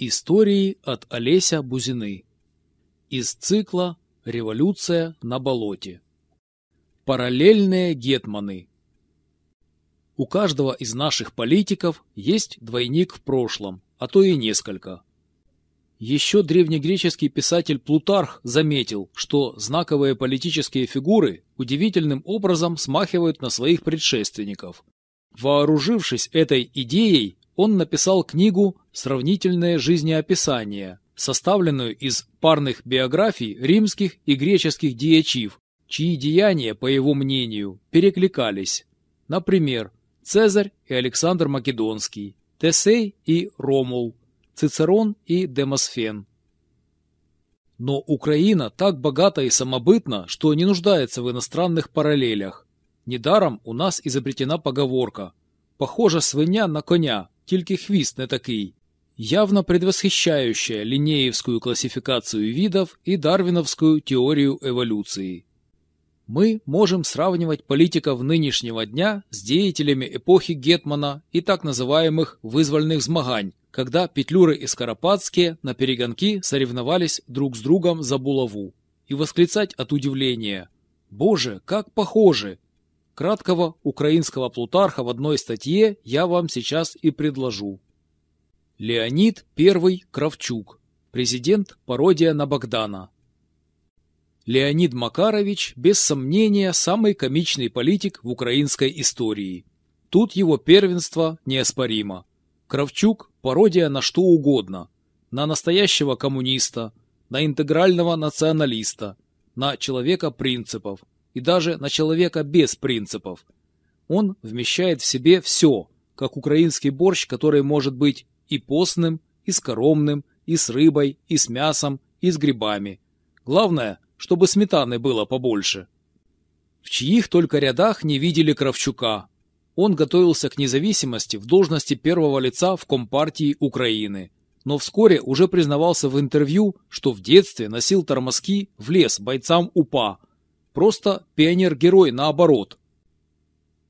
Истории от Олеся Бузины. Из цикла «Революция на болоте». Параллельные гетманы. У каждого из наших политиков есть двойник в прошлом, а то и несколько. Еще древнегреческий писатель Плутарх заметил, что знаковые политические фигуры удивительным образом смахивают на своих предшественников. Вооружившись этой идеей, он написал книгу «Сравнительное жизнеописание», составленную из парных биографий римских и греческих диячив, чьи деяния, по его мнению, перекликались. Например, Цезарь и Александр Македонский, Тесей и Ромул, Цицерон и Демосфен. Но Украина так богата и самобытна, что не нуждается в иностранных параллелях. Недаром у нас изобретена поговорка «Похожа свиня на коня, тільки хвіст не такий, явно предвосхищающая линеевскую классификацию видов и дарвиновскую теорию эволюции. Мы можем сравнивать политиков нынешнего дня с деятелями эпохи Гетмана и так называемых вызвольных змагань, когда Петлюры и Скоропадские на перегонки соревновались друг с другом за булаву, и восклицать от удивления «Боже, как похожи!» Краткого украинского Плутарха в одной статье я вам сейчас и предложу. Леонид I Кравчук. Президент пародия на Богдана. Леонид Макарович, без сомнения, самый комичный политик в украинской истории. Тут его первенство неоспоримо. Кравчук – пародия на что угодно. На настоящего коммуниста, на интегрального националиста, на человека принципов, и даже на человека без принципов. Он вмещает в себе все, как украинский борщ, который может быть и постным, и скоромным, и с рыбой, и с мясом, и с грибами. Главное, чтобы сметаны было побольше. В чьих только рядах не видели Кравчука. Он готовился к независимости в должности первого лица в Компартии Украины, но вскоре уже признавался в интервью, что в детстве носил тормозки в лес бойцам УПА, Просто пионер-герой наоборот.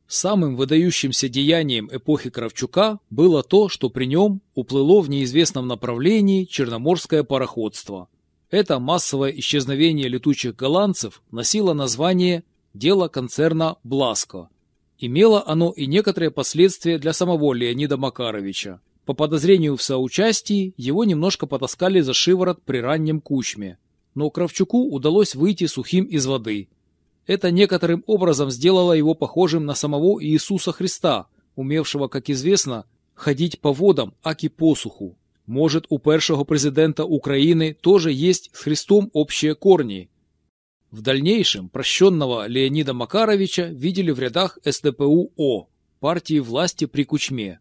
Самым выдающимся деянием эпохи Кравчука было то, что при нем уплыло в неизвестном направлении черноморское пароходство. Это массовое исчезновение летучих голландцев носило название «Дело концерна Бласко». Имело оно и некоторые последствия для самого Леонида Макаровича. По подозрению в соучастии его немножко потаскали за шиворот при раннем кучме. Но Кравчуку удалось выйти сухим из воды – это некоторым образом сделало его похожим на самого Иисуса Христа, умевшего, как известно, ходить по водам, аки посуху. Может, у першого президента Украины тоже есть с Христом общие корни. В дальнейшем прощенного Леонида Макаровича видели в рядах СДПУ-О, партии власти при Кучме.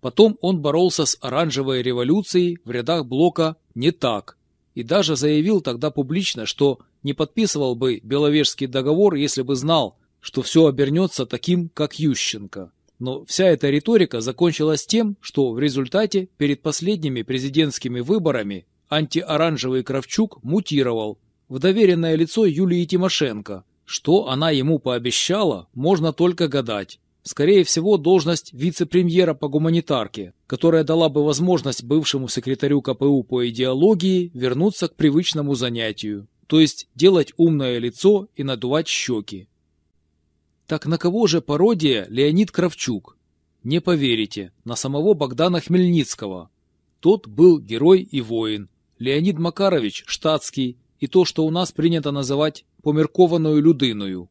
Потом он боролся с оранжевой революцией в рядах блока «Не так» и даже заявил тогда публично, что не подписывал бы Беловежский договор, если бы знал, что все обернется таким, как Ющенко. Но вся эта риторика закончилась тем, что в результате перед последними президентскими выборами антиоранжевый Кравчук мутировал в доверенное лицо Юлии Тимошенко. Что она ему пообещала, можно только гадать. Скорее всего, должность вице-премьера по гуманитарке, которая дала бы возможность бывшему секретарю КПУ по идеологии вернуться к привычному занятию то есть делать умное лицо и надувать щеки. Так на кого же пародия Леонид Кравчук? Не поверите, на самого Богдана Хмельницкого. Тот был герой и воин. Леонид Макарович – штатский, и то, что у нас принято называть померкованную людыною.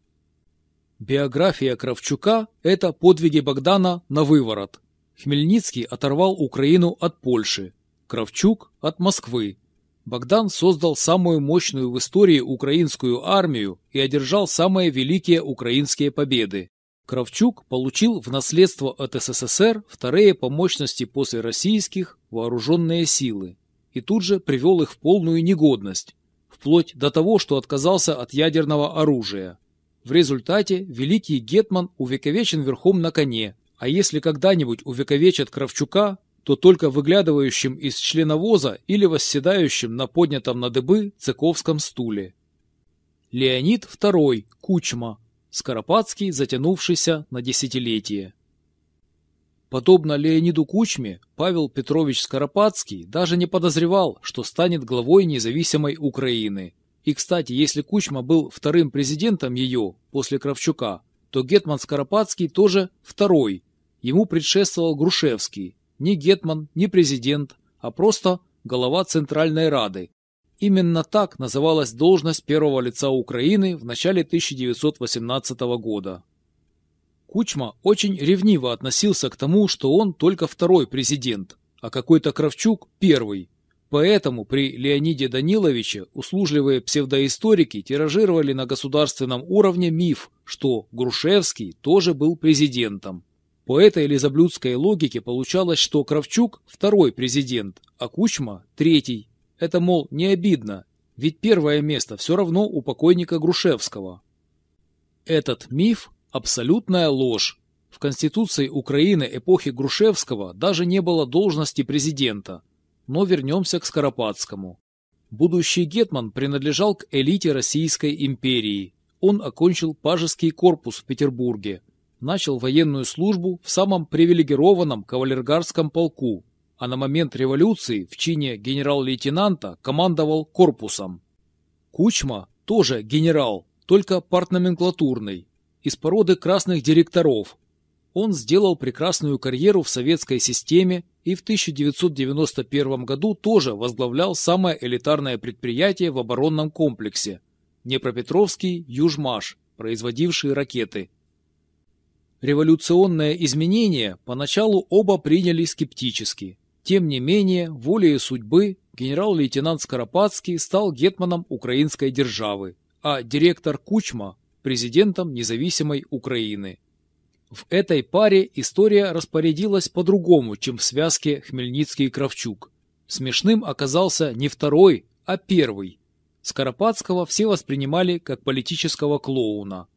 Биография Кравчука – это подвиги Богдана на выворот. Хмельницкий оторвал Украину от Польши, Кравчук – от Москвы, Богдан создал самую мощную в истории украинскую армию и одержал самые великие украинские победы. Кравчук получил в наследство от СССР вторые по мощности после российских вооруженные силы и тут же привел их в полную негодность, вплоть до того, что отказался от ядерного оружия. В результате великий Гетман увековечен верхом на коне, а если когда-нибудь увековечат Кравчука, то только выглядывающим из членовоза или восседающим на поднятом на дыбы цыковском стуле. Леонид II, Кучма, Скоропадский, затянувшийся на десятилетие. Подобно Леониду Кучме, Павел Петрович Скоропадский даже не подозревал, что станет главой независимой Украины. И, кстати, если Кучма был вторым президентом ее после Кравчука, то Гетман Скоропадский тоже второй. Ему предшествовал Грушевский. Не Гетман, не президент, а просто голова Центральной Рады. Именно так называлась должность первого лица Украины в начале 1918 года. Кучма очень ревниво относился к тому, что он только второй президент, а какой-то Кравчук – первый. Поэтому при Леониде Даниловиче услужливые псевдоисторики тиражировали на государственном уровне миф, что Грушевский тоже был президентом. По этой лизоблюдской логике получалось, что Кравчук – второй президент, а Кучма – третий. Это, мол, не обидно, ведь первое место все равно у покойника Грушевского. Этот миф Абсолютная ложь. В Конституции Украины эпохи Грушевского даже не было должности президента. Но вернемся к Скоропадскому. Будущий Гетман принадлежал к элите Российской империи. Он окончил пажеский корпус в Петербурге. Начал военную службу в самом привилегированном кавалергардском полку, а на момент революции в чине генерал-лейтенанта командовал корпусом. Кучма тоже генерал, только партноменклатурный, из породы красных директоров. Он сделал прекрасную карьеру в советской системе и в 1991 году тоже возглавлял самое элитарное предприятие в оборонном комплексе – Днепропетровский Южмаш, производивший ракеты. Революционное изменение поначалу оба приняли скептически. Тем не менее, волею судьбы генерал-лейтенант Скоропадский стал гетманом украинской державы, а директор Кучма президентом независимой Украины. В этой паре история распорядилась по-другому, чем в связке Хмельницкий и Кравчук. Смешным оказался не второй, а первый. Скоропадского все воспринимали как политического клоуна.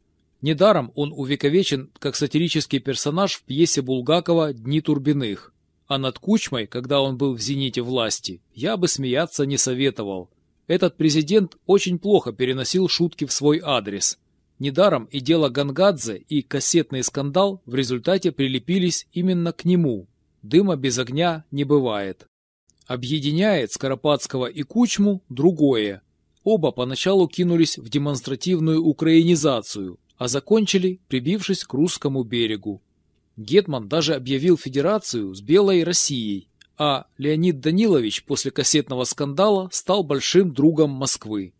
Недаром он увековечен как сатирический персонаж в пьесе Булгакова «Дни Турбиных». А над Кучмой, когда он был в зените власти, я бы смеяться не советовал. Этот президент очень плохо переносил шутки в свой адрес. Недаром и дело Гангадзе, и кассетный скандал в результате прилепились именно к нему. Дыма без огня не бывает. Объединяет Скоропадского и Кучму другое. Оба поначалу кинулись в демонстративную украинизацию, а закончили, прибившись к русскому берегу. Гетман даже объявил федерацию с Белой Россией, а Леонид Данилович после кассетного скандала стал большим другом Москвы.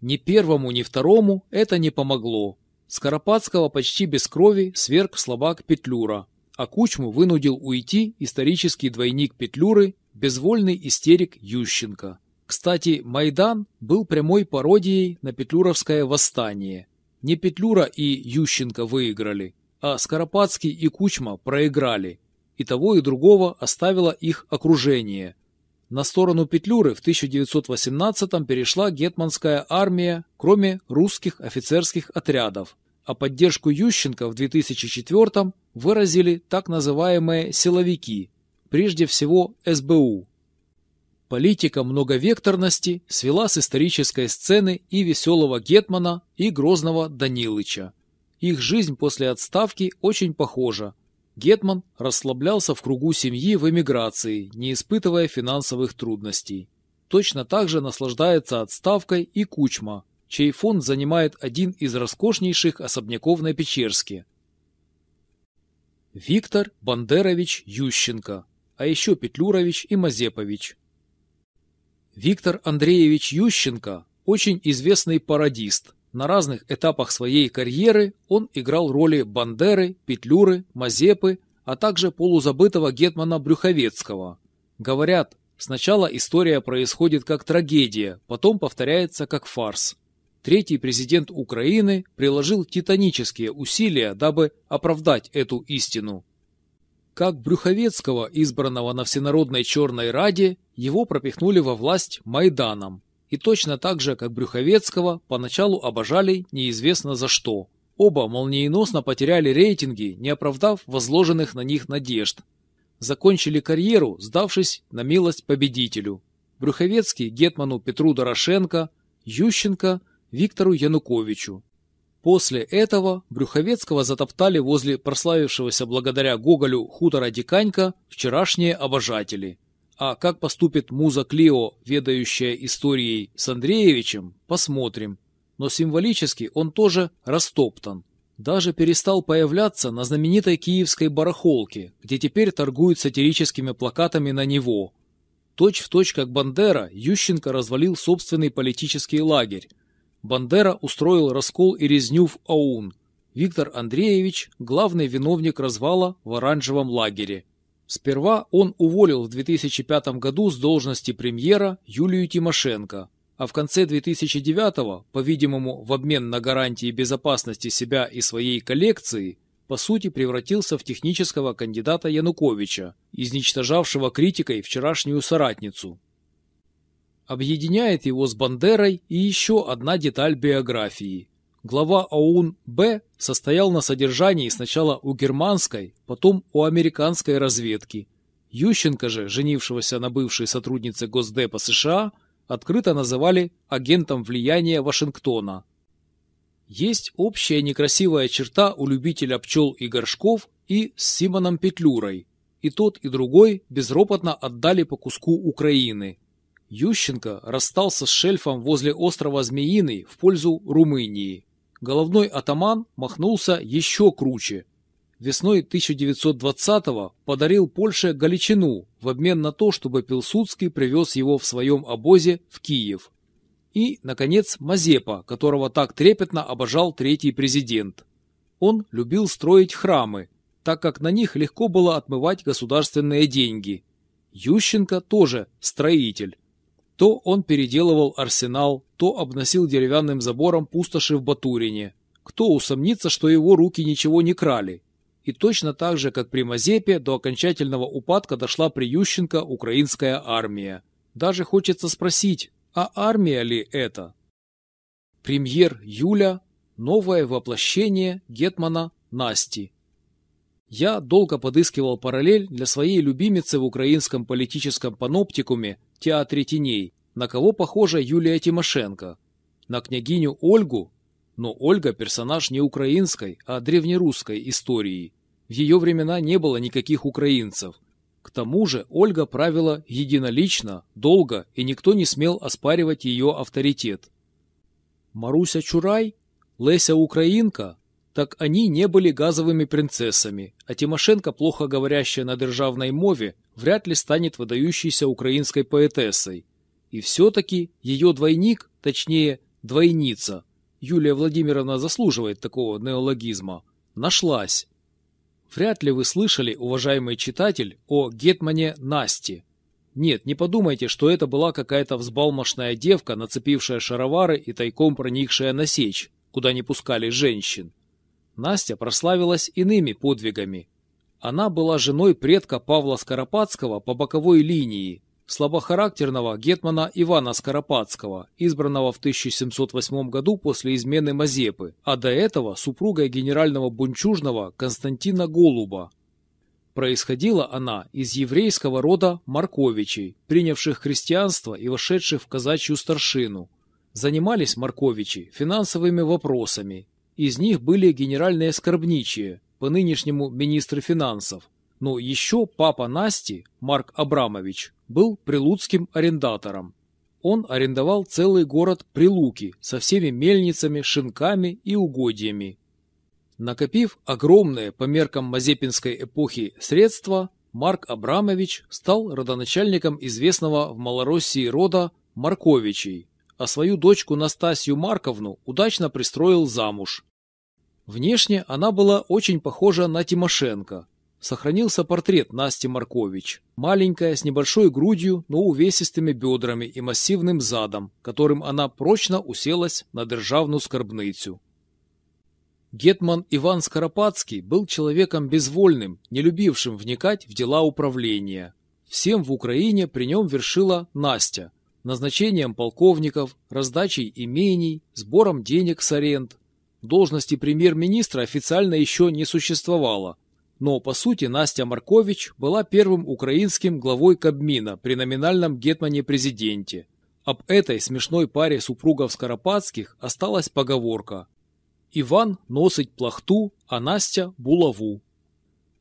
Ни первому, ни второму это не помогло. Скоропадского почти без крови сверг слабак Петлюра, а Кучму вынудил уйти исторический двойник Петлюры, безвольный истерик Ющенко. Кстати, Майдан был прямой пародией на петлюровское восстание. Не Петлюра и Ющенко выиграли, а Скоропадский и Кучма проиграли. И того, и другого оставило их окружение – на сторону Петлюры в 1918-м перешла гетманская армия, кроме русских офицерских отрядов, а поддержку Ющенко в 2004-м выразили так называемые «силовики», прежде всего СБУ. Политика многовекторности свела с исторической сцены и веселого Гетмана, и грозного Данилыча. Их жизнь после отставки очень похожа – Гетман расслаблялся в кругу семьи в эмиграции, не испытывая финансовых трудностей. Точно так же наслаждается отставкой и Кучма, чей фонд занимает один из роскошнейших особняков на Печерске. Виктор Бандерович Ющенко, а еще Петлюрович и Мазепович. Виктор Андреевич Ющенко – очень известный пародист, на разных этапах своей карьеры он играл роли Бандеры, Петлюры, Мазепы, а также полузабытого гетмана Брюховецкого. Говорят, сначала история происходит как трагедия, потом повторяется как фарс. Третий президент Украины приложил титанические усилия, дабы оправдать эту истину. Как Брюховецкого, избранного на Всенародной Черной Раде, его пропихнули во власть Майданом, и точно так же, как Брюховецкого, поначалу обожали неизвестно за что. Оба молниеносно потеряли рейтинги, не оправдав возложенных на них надежд. Закончили карьеру, сдавшись на милость победителю. Брюховецкий – Гетману Петру Дорошенко, Ющенко – Виктору Януковичу. После этого Брюховецкого затоптали возле прославившегося благодаря Гоголю хутора Диканька вчерашние обожатели. А как поступит муза Клио, ведающая историей с Андреевичем, посмотрим. Но символически он тоже растоптан. Даже перестал появляться на знаменитой киевской барахолке, где теперь торгуют сатирическими плакатами на него. Точь в точь как Бандера, Ющенко развалил собственный политический лагерь, Бандера устроил раскол и резню в АУН. Виктор Андреевич – главный виновник развала в оранжевом лагере. Сперва он уволил в 2005 году с должности премьера Юлию Тимошенко, а в конце 2009, по-видимому, в обмен на гарантии безопасности себя и своей коллекции, по сути превратился в технического кандидата Януковича, изничтожавшего критикой вчерашнюю соратницу. Объединяет его с Бандерой и еще одна деталь биографии. Глава ОУН Б состоял на содержании сначала у германской, потом у американской разведки. Ющенко же, женившегося на бывшей сотруднице Госдепа США, открыто называли агентом влияния Вашингтона. Есть общая некрасивая черта у любителя пчел и горшков и с Симоном Петлюрой. И тот, и другой безропотно отдали по куску Украины – Ющенко расстался с шельфом возле острова Змеиный в пользу Румынии. Головной атаман махнулся еще круче. Весной 1920-го подарил Польше Галичину в обмен на то, чтобы Пилсудский привез его в своем обозе в Киев. И, наконец, Мазепа, которого так трепетно обожал третий президент. Он любил строить храмы, так как на них легко было отмывать государственные деньги. Ющенко тоже строитель. То он переделывал арсенал, то обносил деревянным забором пустоши в Батурине. Кто усомнится, что его руки ничего не крали? И точно так же, как при Мазепе, до окончательного упадка дошла при Ющенко украинская армия. Даже хочется спросить, а армия ли это? Премьер Юля – новое воплощение Гетмана Насти. Я долго подыскивал параллель для своей любимицы в украинском политическом паноптикуме театре теней, на кого похожа Юлия Тимошенко? На княгиню Ольгу? Но Ольга – персонаж не украинской, а древнерусской истории. В ее времена не было никаких украинцев. К тому же Ольга правила единолично, долго, и никто не смел оспаривать ее авторитет. Маруся Чурай? Леся Украинка? Так они не были газовыми принцессами, а Тимошенко, плохо говорящая на державной мове, вряд ли станет выдающейся украинской поэтессой. И все-таки ее двойник, точнее, двойница, Юлия Владимировна заслуживает такого неологизма, нашлась. Вряд ли вы слышали, уважаемый читатель, о Гетмане Насте. Нет, не подумайте, что это была какая-то взбалмошная девка, нацепившая шаровары и тайком проникшая на сечь, куда не пускали женщин. Настя прославилась иными подвигами. Она была женой предка Павла Скоропадского по боковой линии, слабохарактерного гетмана Ивана Скоропадского, избранного в 1708 году после измены Мазепы, а до этого супругой генерального бунчужного Константина Голуба. Происходила она из еврейского рода Марковичей, принявших христианство и вошедших в казачью старшину. Занимались Марковичи финансовыми вопросами. Из них были генеральные скорбничие, по нынешнему министр финансов. Но еще папа Насти, Марк Абрамович, был прилуцким арендатором. Он арендовал целый город Прилуки со всеми мельницами, шинками и угодьями. Накопив огромные по меркам Мазепинской эпохи средства, Марк Абрамович стал родоначальником известного в Малороссии рода Марковичей, а свою дочку Настасью Марковну удачно пристроил замуж. Внешне она была очень похожа на Тимошенко. Сохранился портрет Насти Маркович. Маленькая, с небольшой грудью, но увесистыми бедрами и массивным задом, которым она прочно уселась на державную скорбницу. Гетман Иван Скоропадский был человеком безвольным, не любившим вникать в дела управления. Всем в Украине при нем вершила Настя, назначением полковников, раздачей имений, сбором денег с аренд, Должности премьер-министра официально еще не существовало, но, по сути, Настя Маркович была первым украинским главой Кабмина при номинальном гетмане-президенте. Об этой смешной паре супругов Скоропадских осталась поговорка. Иван носить плахту, а Настя – булаву.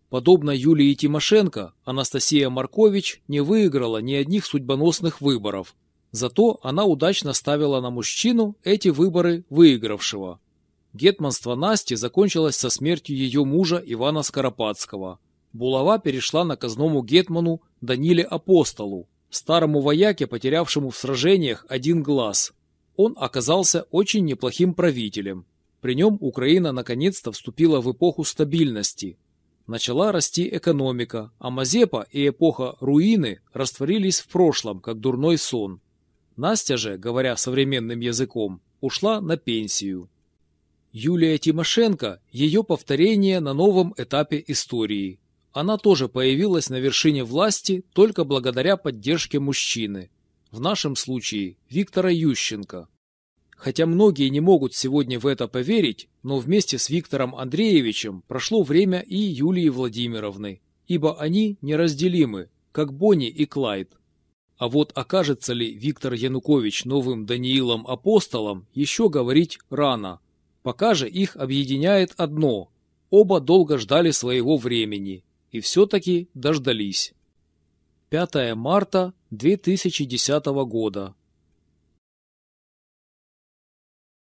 Подобно Юлии Тимошенко, Анастасия Маркович не выиграла ни одних судьбоносных выборов. Зато она удачно ставила на мужчину эти выборы выигравшего. Гетманство Насти закончилось со смертью ее мужа Ивана Скоропадского. Булава перешла на казному гетману Даниле Апостолу, старому вояке, потерявшему в сражениях один глаз. Он оказался очень неплохим правителем. При нем Украина наконец-то вступила в эпоху стабильности. Начала расти экономика, а Мазепа и эпоха руины растворились в прошлом, как дурной сон. Настя же, говоря современным языком, ушла на пенсию. Юлия Тимошенко – ее повторение на новом этапе истории. Она тоже появилась на вершине власти только благодаря поддержке мужчины. В нашем случае Виктора Ющенко. Хотя многие не могут сегодня в это поверить, но вместе с Виктором Андреевичем прошло время и Юлии Владимировны, ибо они неразделимы, как Бонни и Клайд. А вот окажется ли Виктор Янукович новым Даниилом Апостолом, еще говорить рано – Пока же их объединяет одно – оба долго ждали своего времени и все-таки дождались. 5 марта 2010 года.